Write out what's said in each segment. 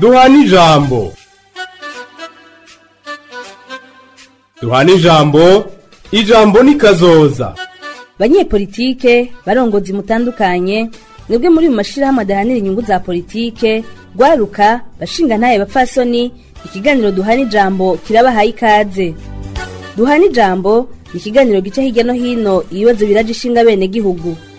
duhane ijambo duhane ijambo ijambo ni kazoza banyepolitike barongozi mutandukanye nibwe muri mu mashyirahamwe adahanira inyungu za politike rwaruka bashinga ntaye bapfasoni ikiganiro duhane ijambo kirabahaye ikaze duhane ijambo ni ikiganiro gica hirya no hino ibibazo biraje ishinga bene gihugu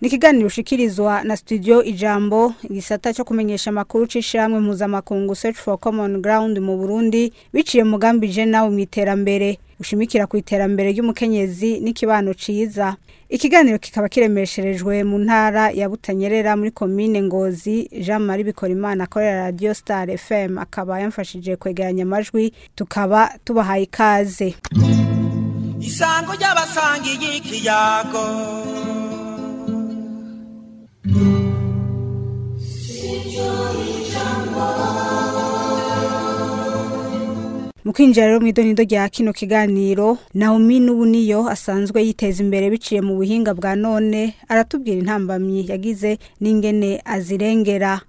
ni ikiganiro ushikirizwa na studio ijambo igisata cyo kumenyesha amakuru cy'ishyirahamwe mpuzamakungu search for common ground mu burundi biciye mugambi jena mu iterambere ushimikira ku iterambere ry'umukenyezi n'ikibano cyiza ikiganiro kikaba kiremesherejwe mu ntara ya Butanyere akorera muri komine ngozi jean marie bikorimana akorera radiyo sitari fm akaba yamfashije kwegeranya amajwi tukaba tubahaye ikaze isango ry'abasangiye ikiyago sinjye ijambo mu kwinjira rero mu idonido rya kino kiganiro Naomi n'ubuniyo asanzwe yiteza imbere biciye mu buhinga bwa none aratubwira intambamyi yagize n'ingene azirengera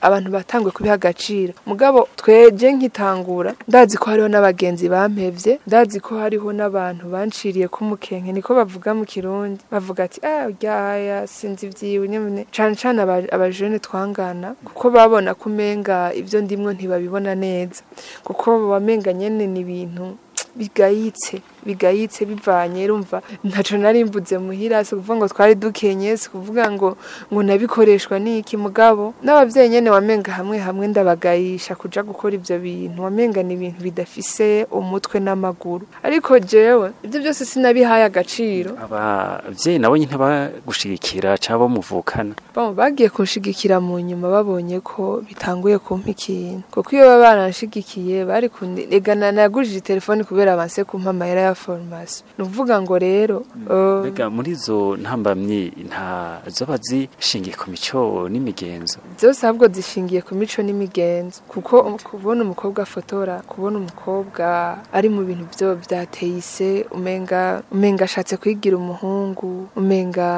abantu batangwe kubiha agaciro mugabo twege nkitangura ndazi ko hariho n'abagenzi bampevye ndazi ko hariho n'abantu banciriye kumukenke niko bavuga mu kirundi bavuga ati ah ryaya sinzi ibigenzi byiwe cyane cyane abajene twangana kuko babona ko umenga ibyo ndimo ntibabibona neza kuko bamenga nyine ni ibintu bigayitse bigayitse bivanye rumva ntacu narimbutse muhira si ukuvuga ngo twari dukenye si ukuvuga ngo ngo nabikoreshwa n'iki mugabo n'ababyeyi nyine wamenga hamwe hamwe ndabagayisha kuja gukora ibyo bintu wamenga ni ibintu bidafise umutwe n'amaguru ariko jewe ibyo byose sinabihaye agaciro ababyeyi nabo nyine bagushigikira cyangwa bamuvukana bagiye kunshigikira mu nyuma babonye ko bitanguye kumpa ikintu kuko iyo baba baranshigikiye bari kunegana nagurije telefoni kubera abanse kumpa amahera za farumasi ni ukuvuga ngo rero mm. oh. mbega muri izo ntambamyi nta zoba zishingiye ku mico n'imigenzo zose ahubwo zishingiye ku mico n'imigenzo kuko um, kubona umukobwa afotora kubona umukobwa ari mu bintu byo byateye ise umenga umenga ashatse kwigira umuhungu umenga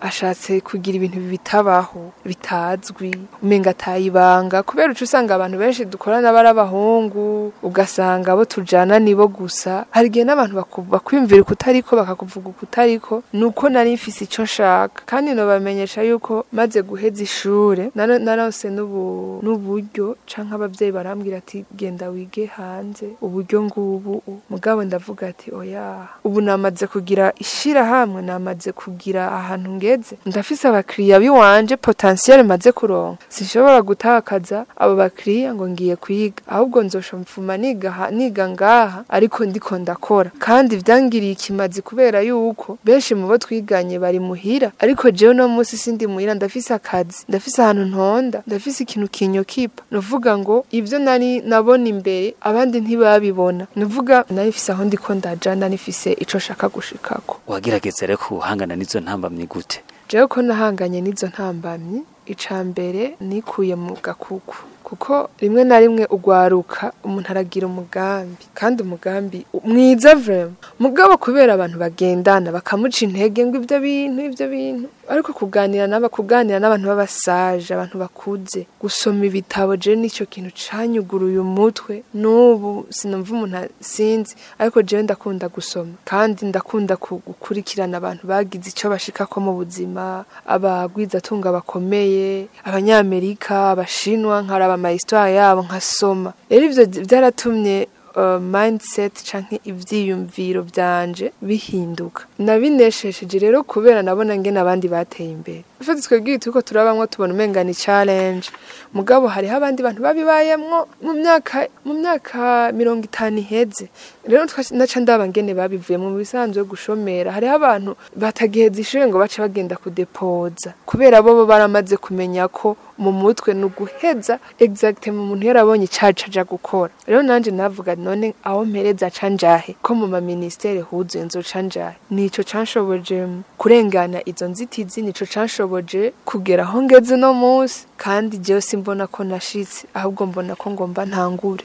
ashatse kugira ibintu bitabaho bitazwi umenga atayibanga kubera uca usanga abantu benshi dukorana bari abahungu ugasanga abo tujyana nibo gusa hari igihe n'abantu bakwiyumvira ukutariko bakakuvuga ukutariko ni uko nari mfise icyo nshaka kandi nabamenyesha yuko maze guheza ishure narose n'uburyo canke abavyeyi barambwira ati genda wige hanze uburyo ngubu mugabo ndavuga ati oya ubu namaze kugira ishyirahamwe namaze kugira ahantu ngeze ndafise abakiriya biwanje potentiel maze kuronka sinshobora gutakaza abo bakiriya ngo ngiye kwiga ahubwo nzosha mfuma niga niga ngaha ariko ndiko ndakora kandi ibyangiriye ikimazi kubera yuko benshi mu bo twiganye bari muhira ariko jewe no munsi sindi muhira ndafise akazi ndafise ahantu ntonda ndafise ikintu kinyokipa nuvuga ngo ibyo nari nabona imbere abandi ntibabibona nuvuga nari mfise aho ndiko ndaja ndanifise ico shaka gushikako wagerageza rero kuhangana n'izo ntambamye gute jewe ko nahanganye n'izo ntambamyi icambere nikuye mu gakuku kuko rimwe na rimwe ugwaruka umuntu aragira umugambi kandi umugambi mwiza vurema mugabo kubera abantu bagendana bakamuca intege ngo ibyo bintu ibyo bintu ariko kuganira naba kuganira n'abantu b'abasaje abantu bakuze gusoma ibitabo je nicyo kintu canyuguruye umutwe n'ubu sinumva umuntu sinzi ariko jewe ndakunda gusoma kandi ndakunda gukurikirana abantu bagize icyo bashika ko mu buzima abagwizatunga bakomeye abanyamerika abashinwa nkaraba ama yabo nkasoma rero ivyo byaratumye Uh, mindset cyangwa ibyiyumviro byanje bihinduka nabineshejeje rero kubera nabona ngena abandi bateye imbere ifatitse twebwe turi ko turabamo tubona ni challenge mugabo hariho abandi bantu babibayemwo mu myaka mu myaka mirongo itanu iheze rero naca ndaba babivuyemo mu bisanzwe gushomera hariho abantu batagiheza ishure ngo bace bagenda kudepoza kubera bo baramaze kumenya ko mu mutwe ni uguheza exacte mu muntu yarabonye icaca aja gukora rero nanje navuga none aho mpereza ca njahe ko mu maminisiteri huzuye nzoca njahe nico canshoboje kurengana izo nzitizi nico canshoboje byanshoboje kugera aho ngeze uno munsi kandi jyewe mbona ko nashitse ahubwo mbona ko ngomba ntangure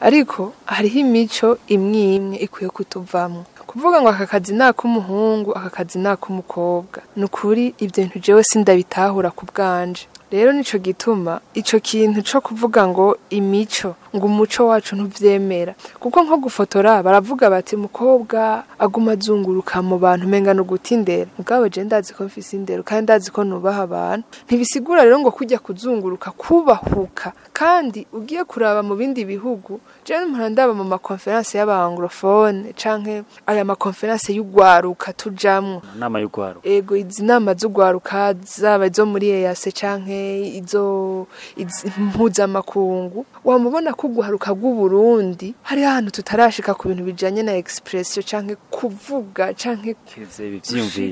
ariko hariho imico imwe imwe ikwiye kutuvamo kuvuga ngo aka kazi ni ak'umuhungu aka kazi ni ak'umukobwa ni ukuri ibyo bintu jewe sindabitahura ku bwanje rero nicyo gituma icyo kintu cyo kuvuga ngo imico ngo umuco wacu ntubyemera kuko nko gufotora baravuga bati mukobwa aguma azunguruka mu bantu menga no gutindera mugabo je ndazi ko mfise indero kandi ndazi ko nubaha abantu ntibisigura rero ngo kujya kuzunguruka kubahuka kandi ugiye kuraba mu bindi bihugu je ndaba mu makonferanse y'abanglofone canke aya makonferanse y'ugwaruka tujamwo nama y'ugwaruka ego izi nama z'ugwaruka zaba izo muri EAC canke izo mpuzamakungu wamubona ko uguharuka Burundi hari ahantu tutarashika ku bintu bijyanye na expression cyangwa kuvuga canke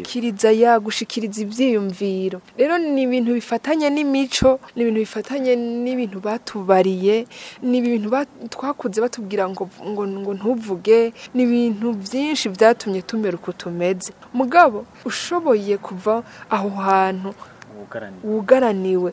gushikiriza ya gushikiriza ivyiyumviro rero ni ibintu bifatanye n'imico ni ibintu bifatanye n'ibintu batubariye ni ibintu twakuze batubwira ngo ngo ngo ntuvuge ni ibintu byinshi byatumye tumera uko tumeze mugabo ushoboye kuva aho hantu wugaraniwe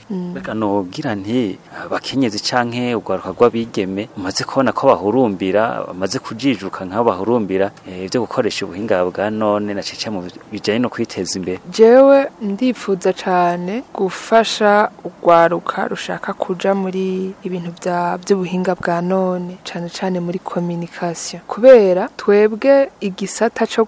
reka mm. nubwira nti abakenyezi ah, cyangwa ugaruka rw'abigeme umaze kubona ko bahurumbira bamaze kujijuka nk'aho bahurumbira eh, ibyo gukoresha ubuhinga bwa none na cece mu bijyanye no kwiteza imbere jewe ndifuza cyane gufasha urwaruka rushaka kuja muri ibintu by'ubuhinga bwa none cyane cyane muri kominikasiyo kubera twebwe igisata cyo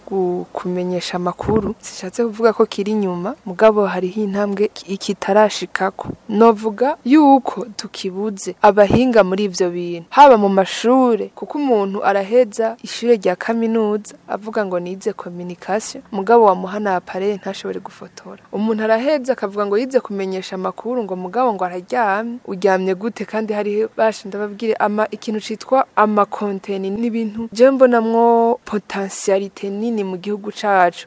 kumenyesha amakuru zishatse kuvuga ko kiri inyuma mugabo hariho intambwe kitarashikako novuga yuko tukibuze abahinga muri ibyo bintu haba mu mashuri kuko umuntu araheza ishure rya kaminuza avuga ngo nize communication mugabo wamuha na appareil ntashobore gufotora umuntu araheza akavuga ngo yize kumenyesha amakuru ngo mugabo ngo araryamye uryamye gute kandi hariho bashinda ndababwire ama ikintu citwa amakonteni n'ibintu je mbonamwo potentialite nini Ni mu gihugu cyacu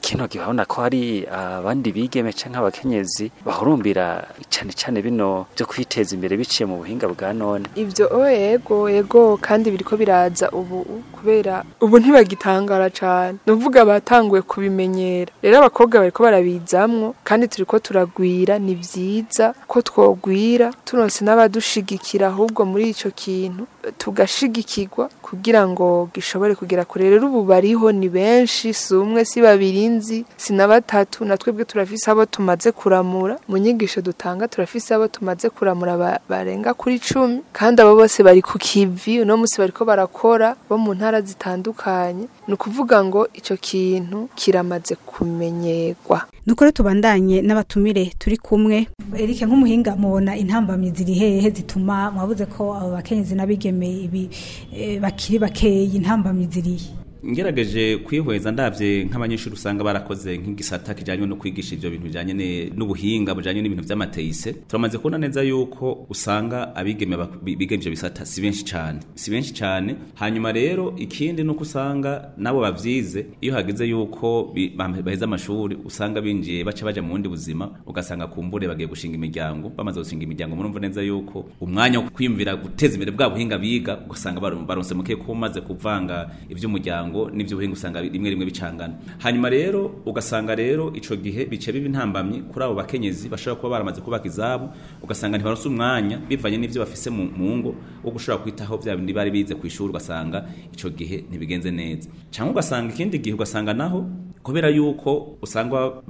kino gihe ko hari uh, abandi bigemece nk'abakenyezi bahurumbira cyane cyane bino byo kwiteza imbere biciye mu buhinga bwa none ibyo oh, yego yego kandi biri ko biraza ubu kubera ubu ntibagitangara cyane ni uvuga batanguye kubimenyera rero abakobwa bari ko barabizamwo kandi turi ko turagwira ni byiza ko twogwira tunose n'abadushigikira ahubwo muri icyo kintu tugashigikirwa kugira ngo gishobore kugera kure rero ubu bariho ni benshi si umwe si babiri nzi si na batatu na twebwe turafise abo tumaze kuramura mu nyigisho dutanga turafise abo tumaze kuramura barenga kuri cumi kandi abo bose bari ku kivi uno munsi bariko barakora bo mu ntara zitandukanye ni ukuvuga ngo icyo kintu kiramaze kumenyerwa nukore tubandanye n'abatumire turi kumwe erike nk'umuhinga mubona intambamyi ziri hehe zituma mwabuze ko abo bakenyezi n'abigeme ibi eh, bakiri bakeye intambamye ziriye ngerageje kwihweza ndabye nk'abanyeshuri usanga barakoze nk'igisata kijyanye no kwigisha ibyo bintu bijyanye n'ubuhinga bujyanye n'ibintu by'amateyise turamaze kubona neza yuko usanga abigeme biga ibyo bisata si benshi cyane si benshi cyane hanyuma rero ikindi nuko usanga nabo babyize iyo hageze yuko baheze amashuri usanga binjiye baca bajya mu bundi buzima ugasanga kumbure bagiye gushinga imiryango bamaze gushinga imiryango murumva neza yuko umwanya wo kwiyumvira guteza imbere bwa buhinga biga ugasanga baronse muke ko umaze kuvanga iby'umuryango imiryango n'ibyo buhinga usanga rimwe rimwe bicangana hanyuma rero ugasanga rero ico gihe bice biba intambamyi kuri abo bakenyezi bashobora kuba baramaze kubaka izabu ugasanga ntibaronse umwanya bivanye n'ibyo bafise mu mu ngo wo gushobora kwitaho bya bindi bari bize ku ishuri ugasanga ico gihe ntibigenze neza cyangwa ugasanga ikindi gihe ugasanga naho kubera yuko usanga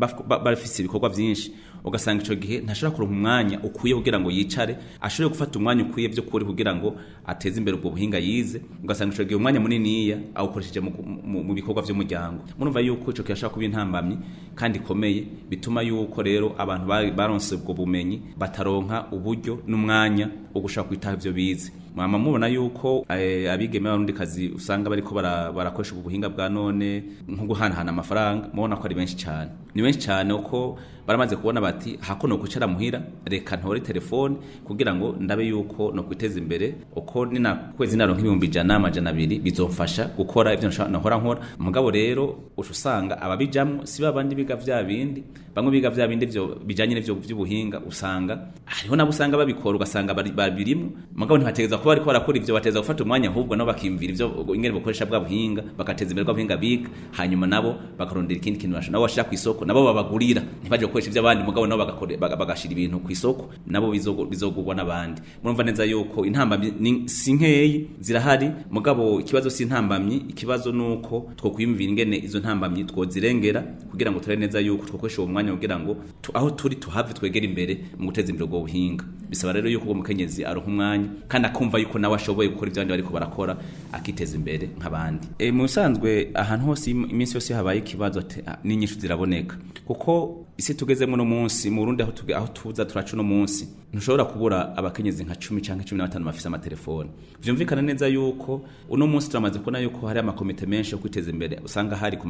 bafise ibikorwa byinshi ugasanga icyo gihe ntashobora kuronka umwanya ukwiye kugira ngo yicare ashobore gufata umwanya ukwiye byo kuri kugira ngo ateze imbere ubwo buhinga yize ugasanga icyo gihe umwanya muniniya awukoresheje mu bikorwa by'umuryango murumva yuko icyo gihe ashobora kuba intambamyi kandi ikomeye bituma yuko rero abantu baronse ubwo bumenyi bataronka uburyo n'umwanya wo gushaka kwitaho ibyo bize Mama mubona yuko eh, abigeme b'abarundi kazi usanga bariko barakoresha ubu buhinga bwa none nko guhanahana amafaranga mubona ko ari benshi cyane ni benshi cyane ko baramaze kubona bati hako no gucara muhira reka ntore telefone kugira ngo ndabe yuko no kwiteza imbere uko ni na kwezi naronka ibihumbi ijana amajana abiri bizomfasha gukora ibyo nahora nkora mugabo rero usha usanga ababijamo si babandi biga bya bindi bamwe biga bya bindi byo bijanye n'ivyo by'ubuhinga usanga hariho nabo usanga babikora ugasanga babirimo mugabo ntibategeza kuba ariko barakora ivyo bateza gufata umwanya ahubwo nabo bakimvira ivyo ingene bakoresha bwa buhinga bagateza imbere bwa buhinga biga hanyuma nabo bakarondera ikindi kintu nabo bashira ku isoko isoko nabo babagurira ntibajye gukoresha iby'abandi mugabo nabo bagashyira ibintu ku isoko nabo bizogurwa n'abandi murumva neza yuko intambamyi si nkeyi zirahari mugabo ikibazo si intambamyi ikibazo ni uko twakwiyumvira ingene izo ntambamyi twozirengera kugira ngo turebe neza yuko twakoresha uwo mwanya kugira ngo aho turi tuhave twegere imbere mu guteza imbere ubwo buhinga bisaba rero yuko uwo mukenyezi aroha umwanya kandi akumva yuko nawe ashoboye gukora ibyo abandi bariko barakora akiteza imbere nk'abandi e, mu bisanzwe ahantu hose iminsi yose habaye ikibazo n'inyishu ziraboneka こ こ isi tugeze no munsi mu Burundi aho tuge aho tuza turacu no munsi ntushobora kubura abakenyezi nka 10 canke 15 bafise amatelefone vyumvikana neza yuko uno munsi turamaze kubona yuko hari amakomite menshi yo kwiteza imbere usanga hari ku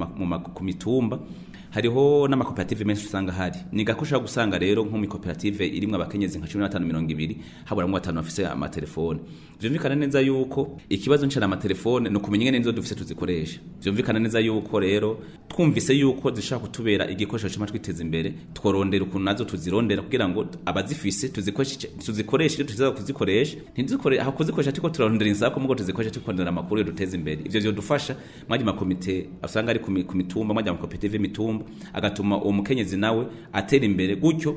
ku mitumba hariho n'amakoperative menshi usanga hari ni gakusha gusanga rero nko mu koperative irimwe abakenyezi nka 15 ibiri habura mu batanu bafise amatelefone vyumvikana neza yuko ikibazo ncara amatelefone no kumenya ngene nizo dufise tuzikoresha vyumvikana neza yuko rero twumvise yuko zishaka kutubera igikoresho cyo twiteza imbere imbere tworondera ukuntu nazo tuzirondera kugira ngo abazifise tuzikoreshe iyo tuziza kuzikoresha aho kuzikoresha tuko turarondera inzako mugo tuzikoresha tukondera amakuru yo duteza imbere ivyo vyodufasha mwaje makomite usanga ari ku mitumba mwaje amakoperative mitumba agatuma uwo mukenyezi nawe atera imbere gutyo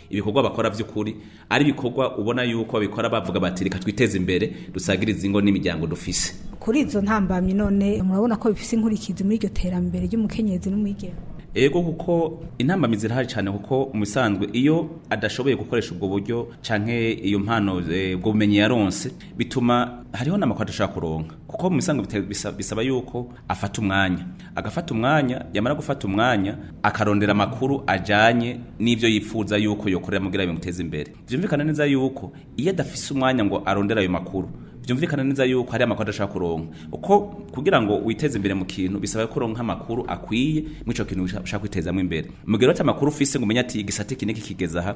ibikorwa bakora by'ukuri ari ibikorwa ubona yuko babikora bavuga bati reka twiteze imbere dusagirize ingo n'imiryango dufise kuri izo ntambamyi none murabona ko bifise inkurikizi muri iryo terambere ry'umukenyezi n'umwigeme ego kuko intambamizi irahari cyane kuko umusanzwe iyo adashoboye gukoresha ubwo buryo cyangwa iyo mpano eh, ubwo bumenyi yaronse bituma hariho n'amakuru adashobora kuronka kuko mu bisanzwe bisaba yuko afata umwanya agafata umwanya yamara gufata umwanya akarondera amakuru ajyanye n'ibyo yifuza yuko yokorera mugira bimuteza imbere byumvikana neza yuko iyo adafise umwanya ngo arondere ayo makuru byumvikana neza yuko hari amakuru adashaka kuronka uko kugira ngo witeze imbere mu kintu bisaba ko uronka amakuru akwiye mu ico kintu ushaka kwitezamo imbere mugero ati amakuru ufise ngo umenye ati igisate iki n'iki kigeza aha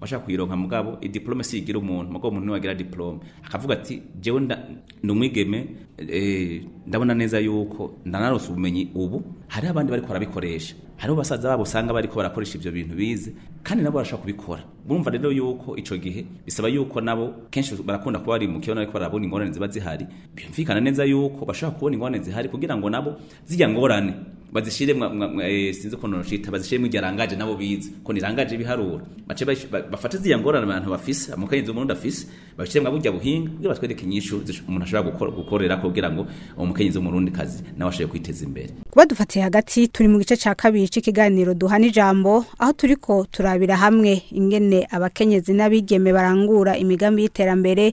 washaka kuyironka mugabo idiplome si igira umuntu mugabo umuntu niwe agira diplome akavuga ati jewe ni umwigeme eh, ndabona neza yuko ndanarose ubumenyi ubu hari abandi bari bariko barabikoresha hariho basaza babo usanga bariko barakoresha ivyo bintu bize kandi nabo barashobora kubikora urumva rero yuko icyo gihe bisaba yuko nabo kenshi barakunda kuba bari mu kibazo ariko barabona ingorane ziba zihari byumvikana neza yuko bashobora kubona ingorane zihari kugira ngo nabo zijya ngorane bazishire eh, sinzi ukuntu nshita bazishiremo igirangaje nabo bize ko nirangaje ibiharura bafate ziya ngorane abantu bafise amukenyezi umurundi afise babishire mwa burya buhinga kugira batwereke inyishu umuntu ashobora gukorera kugira ngo umukenyezi umurundi kazi nawe ashoboye kwiteza imbere kuba dufatiye hagati turi mu gice cya kabiri c'ikiganiro duha n’ijambo aho turiko turabira hamwe ingene abakenyezi n'abigeme barangura imigambi y'iterambere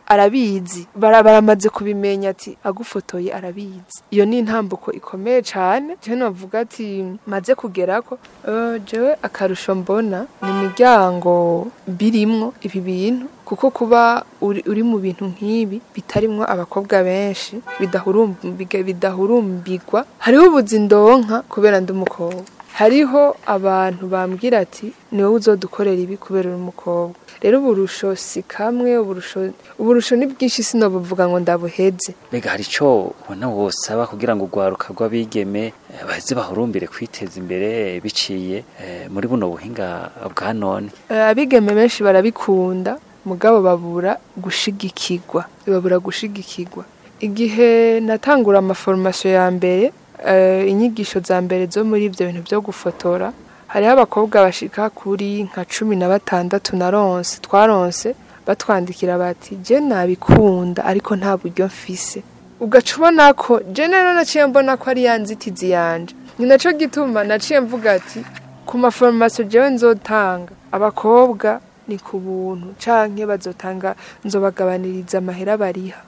arabizi baramaze kubimenya ati agufotoye arabizi iyo ni intambuko ikomeye cyane navuga ati maze kugera ko oh, jewe akarusho mbona ni imiryango ibirango birimo ibi bintu kuko kuba uri mu bintu nk'ibi bitarimwo abakobwa benshi bidahurumbirwa hariho ubuzi ndonka kubera ndi umukobwa hariho abantu bambwira ati ni wowe uzodukorera ibi kubera uri umukobwa rero uburusho si kamwe uburusho ni bwinshi sino buvuga ngo ndabuheze mbega hari icyo ubona wosaba kugira ngo urwaruka rw'abigeme eh, baze bahurumbire kwiteza imbere eh, biciye eh, muri buno buhinga bwa none abigeme benshi barabikunda mugabo babura gushigikirwa babura gushigikirwa igihe natangura amaforomasiyo ya mbere inyigisho za mbere zo muri ibyo bintu byo gufotora hariho abakobwa bashika kuri nka cumi na batandatu na ronse twaronse batwandikira bati “jye nabikunda ariko nta buryo mfise ugaca ubona ko je rero naciye mbona ko ari yanzitizi yanjye yanje ni nacyo gituma naciye mvuga ati ku maforomasiyo jewe nzotanga abakobwa ni ku buntu canke bazotanga nzobagabaniriza amahera bariha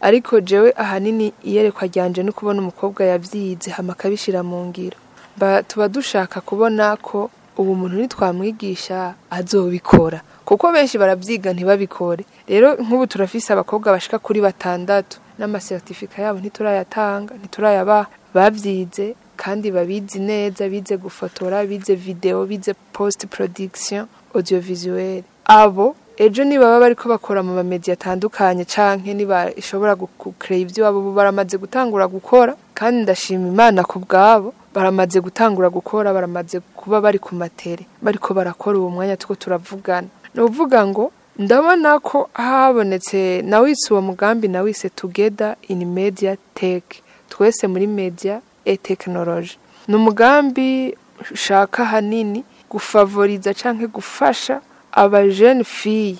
ariko jewe ahanini iyerekwa ryanje no kubona umukobwa yabyize hama akabishira mu ngiro tuba dushaka kubona ko ubu muntu ntitwamwigisha azobikora kuko benshi barabyiga ntibabikore rero nk'ubu turafise abakobwa bashika kuri batandatu n'amaseritifika yabo ntiturayatanga ntiturayabaha babyize kandi babizi neza bize gufotora bize videwo bize post production audiovisuelle abo ejo nibaba bariko bakora mu bamedi atandukanye canke ishobora gukurera ibyo iwabo baramaze gutangura gukora kandi ndashima imana ku bwabo baramaze gutangura gukora baramaze kuba bari ku matere bariko barakora uwo mwanya two turavugana ni uvuga ngo ndabona ko habonetse nawitse uwo mugambi nawise tugeda ini media tech twese muri media e tekinoloji ni umugambi ushaka hanini gufavoriza cyangwa gufasha abajene fiye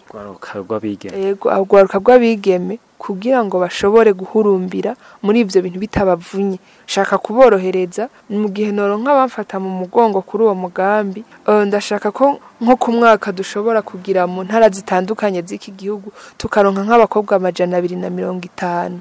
urwaruka rw'abigeme kugira ngo bashobore guhurumbira muri ibyo bintu bitabavunye shaka kuborohereza mu gihe noro nk'abamfata mu mugongo kuri uwo mugambi eh, ndashaka ko nko ku mwaka dushobora kugira mu ntara zitandukanye z'iki gihugu tukaronka nk'abakobwa amajana abiri na mirongo itanu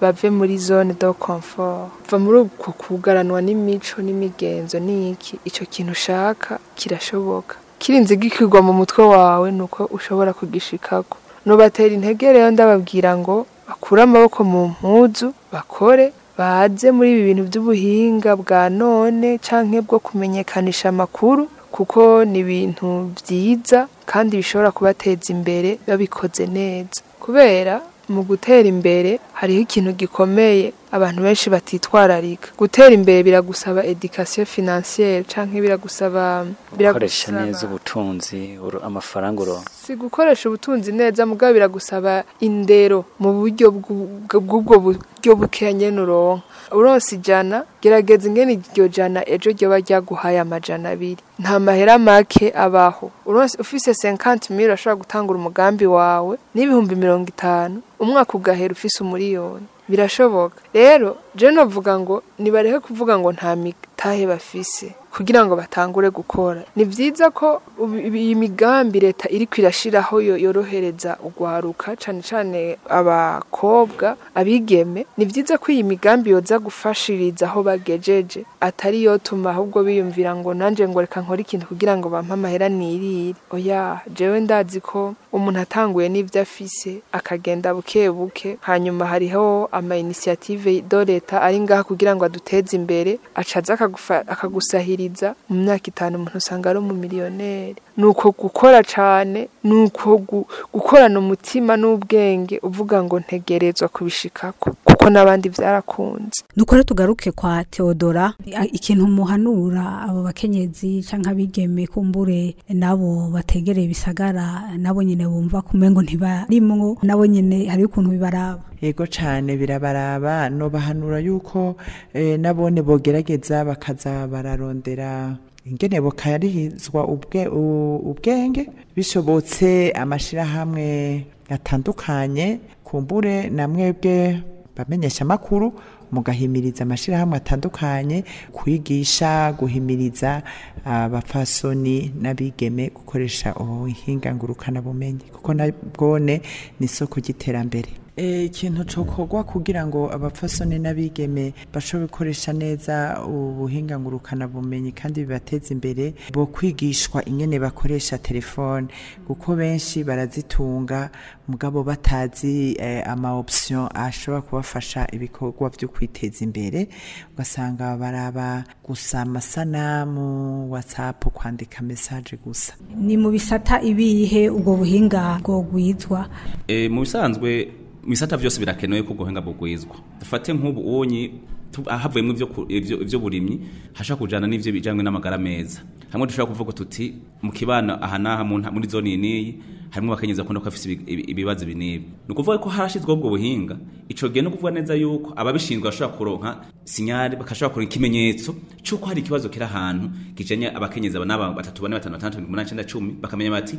bave muri zone do confort va muri ubwo kugaranwa n'imico n'imigenzo n'iki icyo kintu ushaka kirashoboka kirinze gikigwa mu mutwe wawe ni uko ushobora kugishikako nubatera intege rero ndababwira ngo bakure amaboko mu mpuzu bakore baze muri ibi bintu by'ubuhinga bwa none cyangwa bwo kumenyekanisha amakuru kuko ni ibintu byiza kandi bishobora kubateza imbere babikoze neza kubera mu gutera imbere hariho ikintu gikomeye abantu benshi batitwararika gutera imbere biragusaba education financière canke biragusaba birakoresha neza ubutunzi amafaranga si gukoresha ubutunzi neza mugabo biragusaba indero mu buryo bw'ubwo buryo bukenye uronka uronse ijana gerageza ingene iryo jana ejo ryoba ryaguhaye amajana abiri nta mahera make abaho uronse ufise 50 mil urashobora gutangura umugambi wawe n'ibihumbi mirongo itanu umwaka ugahera ufise umuriro miliyoni birashoboka rero jeno avuga ngo nibarehe kuvuga ngo nta mitahe bafise kugira ngo batangure gukora ni byiza ko iyi migambi leta iri kwirashyiraho yorohereza ugwaruka cyane cyane abakobwa abigeme ni byiza ko iyi migambi yoza gufashiriza aho bagejeje atari yo ahubwo biyumvira ngo nanjye ngo reka nkore ikintu kugira ngo bampe amahera nirire oya jewe ndazi ko umuntu atanguye n'ibyo afise akagenda buke buke hanyuma hariho ama inisiyative do leta ari ngaha kugira ngo aduteze imbere acaza akagusahira kubahiriza mu myaka itanu umuntu usanga ari umumiliyoneri ni uko gukora cyane ni uko gukorana umutima n'ubwenge uvuga ngo ntegerezwa kubishikako kuko n'abandi byarakunze dukore tugaruke kwa teodora ikintu muhanura abo bakenyezi cyangwa abigeme kumbure nabo bategereye ibisagara nabo nyine bumva kumenya ngo ntibarimwo nabo nyine hariho ukuntu bibaraba yego cyane birabaraba bahanura yuko eh, nabone bogerageza bakaza bararondera ingene bukarizwa ubwenge bishobotse amashyirahamwe atandukanye kumbure na mwebwe bamenyesha amakuru mugahimiriza amashyirahamwe atandukanye kwigisha guhimiriza ah, abapfasoni n'abigeme gukoresha ubuhinga ngurukanabumenyi kuko na bwone ni isoko ry'iterambere Eh, ikintu cokogwa kugira ngo abapfasoni n'abigeme bashobore gukoresha neza ubuhinga ngurukana bumenyi kandi bibateza imbere bo kwigishwa ingene bakoresha telefone kuko benshi barazitunga mugabo batazi eh, ama option ashobora kubafasha ibikorwa byo kwiteza imbere ugasanga baraba gusa amasanamu whatsapp kwandika message gusa ni mu bisata ibihe ubwo buhinga bwo gwizwa eh, mu bisanzwe bisata byose birakenewe ko guhinga bugwizwa dufate nk'ubu ubonye ah, havuyemo ibyo burimyi hashobora kujyana n'ibyo bijyanye n'amagara meza hamwe dushobora kuvuga tuti mu kibano aha n'aha muri zone n'iyi harimo abakenyezi bakunda ko bafite ibibazo ibi n'ibi ni ukuvuga ko hashyizweho ubwo buhinga icyo gihe no kuvuga neza yuko ababishinzwe bashobora kuronka sinyari bakashobora kuronka ikimenyetso cy'uko hari ikibazo kiri ahantu kijanye abakenyezi n'aba batatu bane batanu batandatu mirongo umunani icyenda cumi bakamenya bati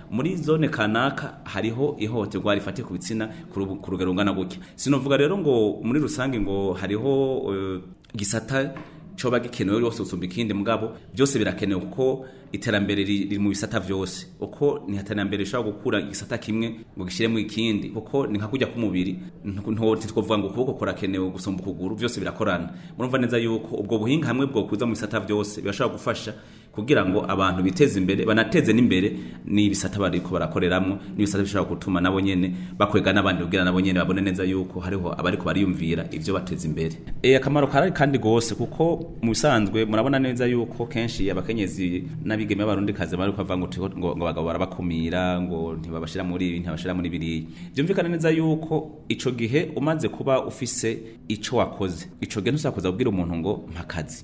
muri zone kanaka hariho ihohoterwa rifatiye ku bitsina ku rugero rungana gutya sinovuga rero ngo muri rusange ngo hariho eh, gisata cyoba gikenewe rwose gusumba ikindi mugabo byose birakenewe kuko iterambere riri mu bisata byose uko ntihaterambere rishobora gukura igisata kimwe ngo gishyiremo ikindi kuko ni nka kujya k'umubiri ntitwavuga ngo ukuboko kurakenewe gusumba ukuguru byose birakorana murumva neza yuko ubwo buhinga hamwe kuza mu bisata byose birashobora gufasha kugira ngo abantu biteze imbere banateze n'imbere n'ibisata bariko barakoreramo n'ibisata bishobora gutuma nabo nyene bakwega n'abandi kugira nabo nyene babone neza yuko hariho abariko bariyumvira ibyo bateze imbere eh akamaro karari kandi rwose kuko mu bisanzwe murabona neza yuko kenshi abakenyezi n'abigeme b'abarundi kazi bariko bavuga ngo ngo abagabo barabakumira ngo ntibabashira muri ibi ntibashira muri biriya byumvikana neza yuko icyo gihe umaze kuba ufise icyo wakoze ico gihe ntusakoza kubwira umuntu ngo mpakazi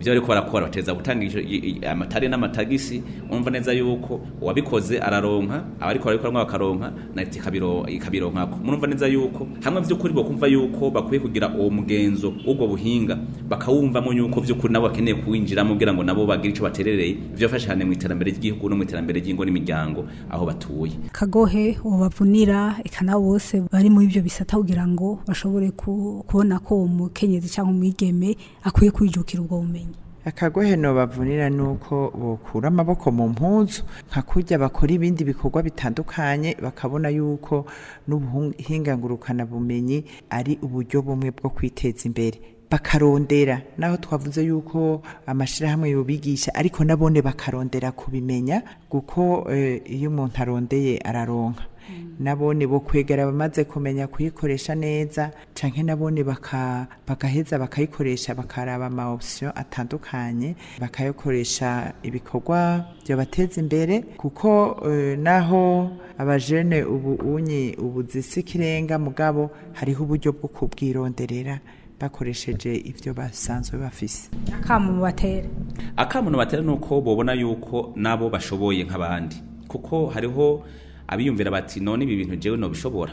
ibyo bariko barakora bateza gutanga amatari n'amatagisi wumva neza yuko uwabikoze araronka abariko barabikora bakaronka na leta ikabironkako murumva neza yuko hamwe vy'ukuri bokumva yuko bakwiye kugira uwo mugenzo w'ubwo buhinga bakawumvamo yuko vy'ukuri nabo bakeneye kuwinjiramo kugira ngo nabo bagire icyo baterereye vyofashane mu iterambere ry'igihugu no mu iterambere ry'ingo n'imiryango aho batuye kagohe uwo bavunira ikana bose bari muri ibyo bisata kugira ngo bashobore kubona ko uwo mukenyezi cyangwa umwigeme akwiye kwijukira ubwo bumenyi no bavunira uko bokura amaboko mu mpunzu nka kurya bakora ibindi bikorwa bitandukanye bakabona yuko n'ubuhingangurukana bumenyi ari uburyo bumwe bwo kwiteza imbere bakarondera naho twavuze yuko amashyirahamwe yobigisha ariko nabone bakarondera kubimenya kuko eh, iyo umuntu arondeye araronka mm. nabone bo kwegera bamaze kumenya kuyikoresha neza cyangwa nabone bagaheza bakayikoresha bakaraba ama opsiyo atandukanye bakayakoresha ibikorwa byabateza imbere kuko eh, naho abajene ubu unye ubu zisi ikirenga mugabo hariho uburyo bwo kubwironderera bakoresheje ibyo basanzwe bafise akamu batera akamu batera ni uko babona yuko nabo bashoboye nk'abandi kuko hariho abiyumvira bati none ibi bintu njyewe nobishobora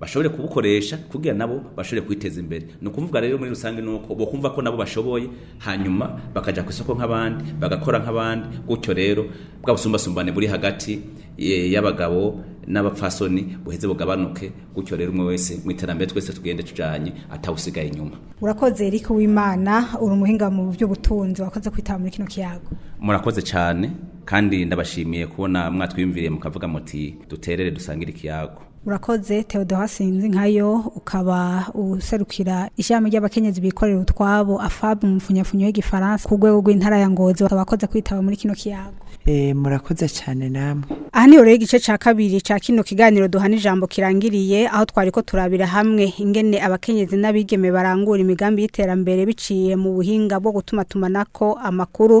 bashobore kubukoresha kugira nabo bashobore kwiteza imbere ni ukuvuga rero muri rusange ni uko bokumva ko nabo bashoboye hanyuma bakajya ku isoko nk'abandi bagakora nk'abandi gutyo rero bwa busumbasumbane buri hagati y'abagabo n'abapfasoni buheze bugabanuke gutyo rero umwe wese mu iterambere twese tugende tujanye atawusigaye inyuma urakoze Eric w'Imana uri umuhinga mu by'ubutunzi wakoze kwitaba muri kino kiyago murakoze cyane kandi ndabashimiye kubona mwatwiyumviriye mukavuga muti duterere dusangire ikiyago urakoze Theodore Sinzi nkayo ukaba userukira ishami ry'abakenyezi bikorera utwabo afab mu mfunyafunyo y'igifaransa ku rwego rw'intara ya Ngozi wakoze kwitaba muri kino kiyago Eh, murakoze cyane namwe aha ni rero igice cya kabiri cya kino kiganiro duhana ijambo kirangiriye aho twari ko turabira hamwe ingene abakenyezi n'abigeme barangura imigambi y'iterambere biciye mu buhinga bwo gutuma ko amakuru